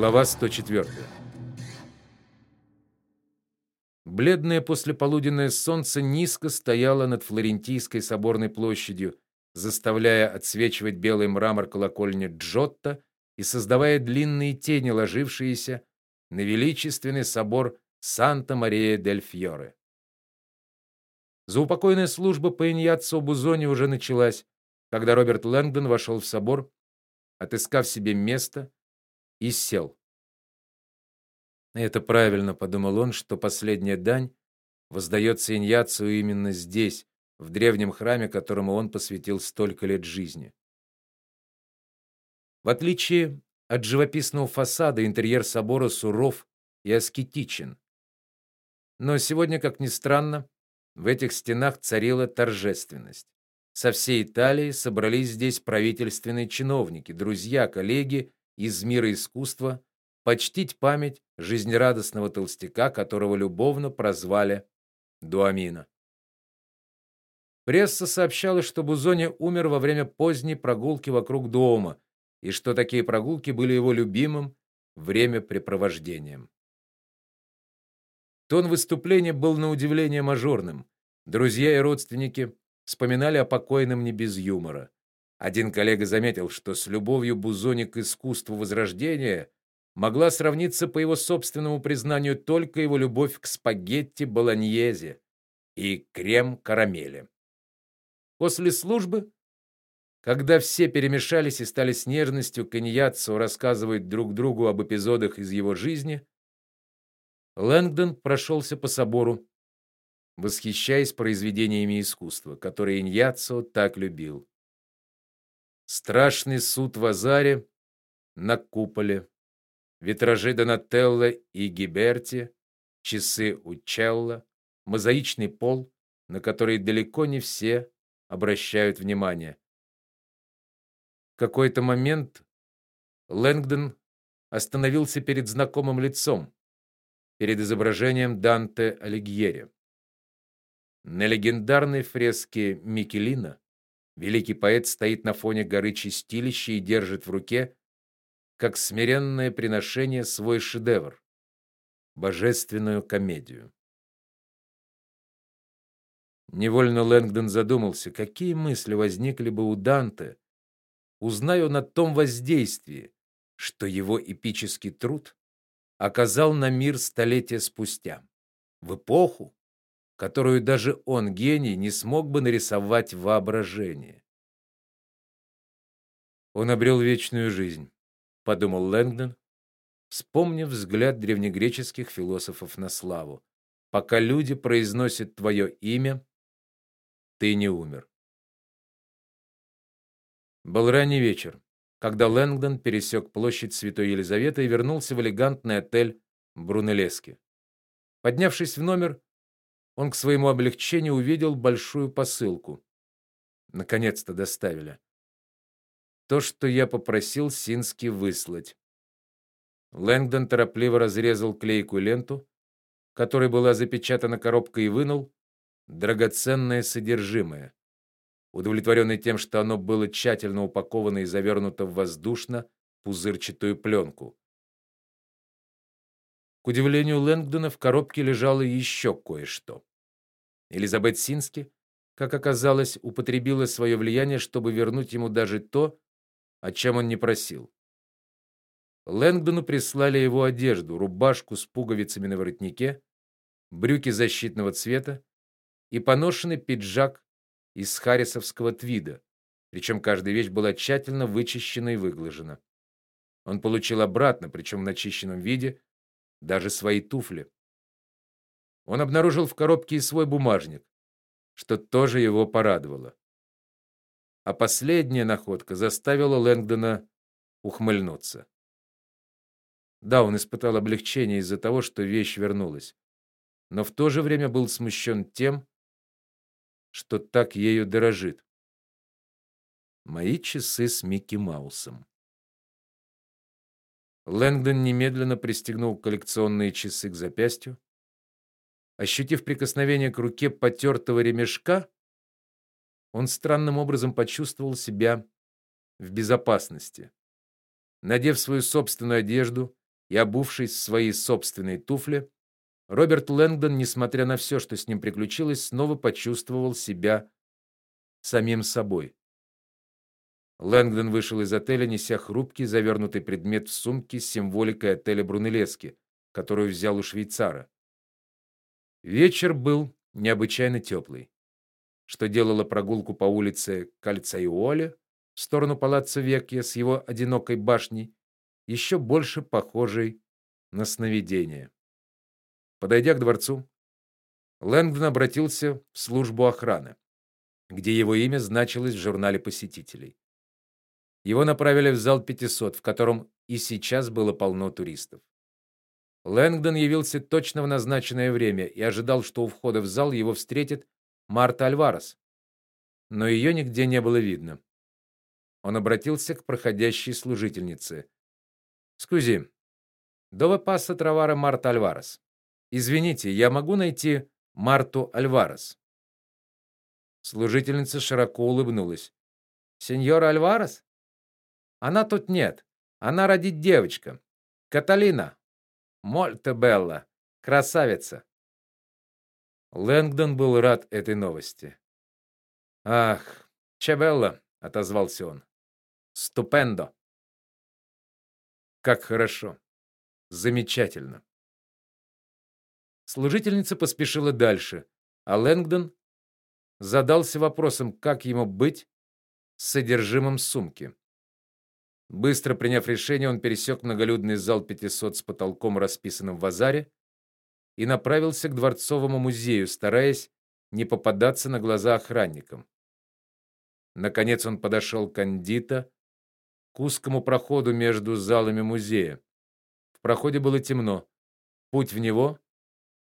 Глава 104. Бледное послеполуденное солнце низко стояло над Флорентийской соборной площадью, заставляя отсвечивать белый мрамор колокольни Джотто и создавая длинные тени, ложившиеся на величественный собор Санта-Мария-дель-Фьоре. Заупокойная служба по Иньяццо Бузони уже началась, когда Роберт Лэнгдон вошел в собор, отыскав себе место и сел. Это правильно, подумал он, что последняя дань воздается Иньяцу именно здесь, в древнем храме, которому он посвятил столько лет жизни. В отличие от живописного фасада, интерьер собора суров и аскетичен. Но сегодня, как ни странно, в этих стенах царила торжественность. Со всей Италии собрались здесь правительственные чиновники, друзья, коллеги из мира искусства почтить память жизнерадостного толстяка, которого любовно прозвали Дуамина. Пресса сообщала, что Бузони умер во время поздней прогулки вокруг дома, и что такие прогулки были его любимым времяпрепровождением. Тон выступления был на удивление мажорным. Друзья и родственники вспоминали о покойном не без юмора. Один коллега заметил, что с любовью Бузони к искусству Возрождения могла сравниться по его собственному признанию только его любовь к спагетти болоньезе и крем-карамели. После службы, когда все перемешались и стали с нежностью коньяцу рассказывать друг другу об эпизодах из его жизни, Лэнгдон прошелся по собору, восхищаясь произведениями искусства, которые Иньяццо так любил. Страшный суд в Азаре на куполе, витражи Донателло и Гиберти, часы Учелло, мозаичный пол, на который далеко не все обращают внимание. В какой-то момент Лэнгдон остановился перед знакомым лицом, перед изображением Данте Алигьери. На легендарной фреске Микелина Великий поэт стоит на фоне горы Чистилища и держит в руке, как смиренное приношение, свой шедевр божественную комедию. Невольно Лэнгдон задумался, какие мысли возникли бы у Данте, узнай он о том воздействии, что его эпический труд оказал на мир столетия спустя, в эпоху, которую даже он, гений, не смог бы нарисовать в воображении. Он обрел вечную жизнь, подумал Лэнгдон, вспомнив взгляд древнегреческих философов на славу. Пока люди произносят твое имя, ты не умер. Был ранний вечер, когда Лэнгдон пересек площадь Святой Елизаветы и вернулся в элегантный отель Брунеллески. Поднявшись в номер, он к своему облегчению увидел большую посылку. Наконец-то доставили. То, что я попросил Сински выслать. Лэнгдон торопливо разрезал клейкую ленту, которой была запечатана коробка и вынул драгоценное содержимое. Удовлетворенный тем, что оно было тщательно упаковано и завернуто в воздушно-пузырчатую пленку. К удивлению Лэнгдона в коробке лежало еще кое-что. Элизабет Сински, как оказалось, употребила свое влияние, чтобы вернуть ему даже то, о чем он не просил. Лэнгдону прислали его одежду: рубашку с пуговицами на воротнике, брюки защитного цвета и поношенный пиджак из харрисовского твида. Причем каждая вещь была тщательно вычищена и выглажена. Он получил обратно, причем в начищенном виде, даже свои туфли. Он обнаружил в коробке и свой бумажник, что тоже его порадовало. А последняя находка заставила Лэнгдона ухмыльнуться. Да, он испытал облегчение из-за того, что вещь вернулась, но в то же время был смущен тем, что так ею дорожит. Мои часы с Микки Маусом. Лэнгдон немедленно пристегнул коллекционные часы к запястью, Ощутив прикосновение к руке потертого ремешка, он странным образом почувствовал себя в безопасности. Надев свою собственную одежду и обувшись в свои собственные туфли, Роберт Лэнгдон, несмотря на все, что с ним приключилось, снова почувствовал себя самим собой. Лэнгдон вышел из отеля, неся хрупкий завернутый предмет в сумке с символикой отеля Брунеллески, которую взял у швейцара. Вечер был необычайно теплый, что делало прогулку по улице Кальцайоле в сторону палаццо Векья с его одинокой башней еще больше похожей на сновидение. Подойдя к дворцу, Лэнгдон обратился в службу охраны, где его имя значилось в журнале посетителей. Его направили в зал 500, в котором и сейчас было полно туристов. Лэнгдон явился точно в назначенное время и ожидал, что у входа в зал его встретит Марта Альварес. Но ее нигде не было видно. Он обратился к проходящей служительнице. "Скузи, dove passa trovare Марта Альварес?" Извините, я могу найти Марту Альварес? Служительница широко улыбнулась. Сеньор Альварес? Она тут нет. Она родит девочка. Каталина. Мольта белла. Красавица. Лэнгдон был рад этой новости. Ах, чебелла, отозвался он. Ступендо. Как хорошо. Замечательно. Служительница поспешила дальше, а Лэнгдон задался вопросом, как ему быть с содержимым сумки. Быстро приняв решение, он пересек многолюдный зал 500 с потолком, расписанным в вазаре, и направился к дворцовому музею, стараясь не попадаться на глаза охранникам. Наконец он подошел к Андита, к узкому проходу между залами музея. В проходе было темно. Путь в него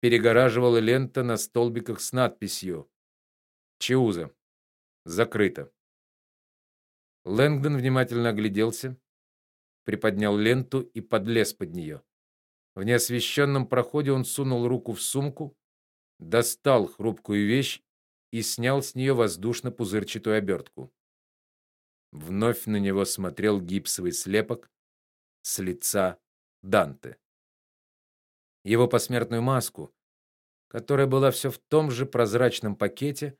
перегораживала лента на столбиках с надписью Чиуза. Закрыто. Лэнгдон внимательно огляделся, приподнял ленту и подлез под нее. В неосвещенном проходе он сунул руку в сумку, достал хрупкую вещь и снял с нее воздушно-пузырчатую обертку. Вновь на него смотрел гипсовый слепок с лица Данте его посмертную маску, которая была все в том же прозрачном пакете,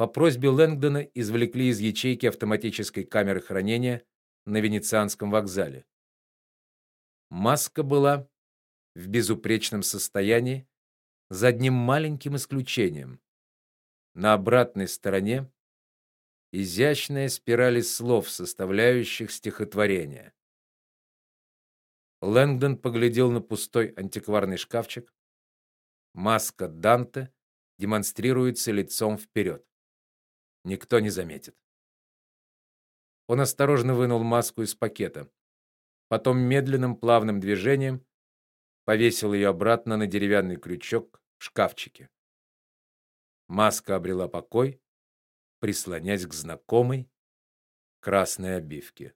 по просьбе Лэнгдона извлекли из ячейки автоматической камеры хранения на Венецианском вокзале. Маска была в безупречном состоянии, за одним маленьким исключением. На обратной стороне изящная спираль слов, составляющих стихотворение. Лэнгдон поглядел на пустой антикварный шкафчик. Маска Данте демонстрируется лицом вперед. Никто не заметит. Он осторожно вынул маску из пакета. Потом медленным плавным движением повесил ее обратно на деревянный крючок в шкафчике. Маска обрела покой, прислонясь к знакомой красной обивке.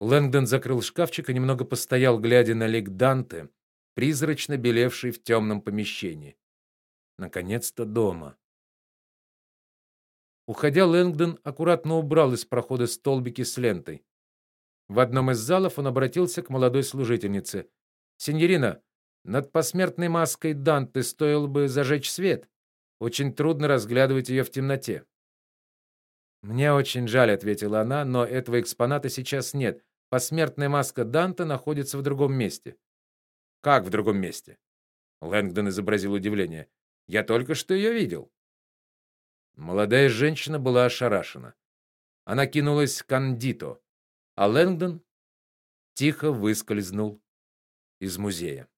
Лэнгдон закрыл шкафчик и немного постоял, глядя на лик Данте, призрачно белевший в темном помещении. Наконец-то дома. Уходя, Лэнгдон аккуратно убрал из прохода столбики с лентой. В одном из залов он обратился к молодой служительнице. "Синьорина, над посмертной маской Данте стоило бы зажечь свет. Очень трудно разглядывать ее в темноте". Мне очень жаль, ответила она, но этого экспоната сейчас нет. Посмертная маска Данте находится в другом месте. Как в другом месте? Лэнгдон изобразил удивление. Я только что ее видел. Молодая женщина была ошарашена. Она кинулась к Андито, а Лэнгдон тихо выскользнул из музея.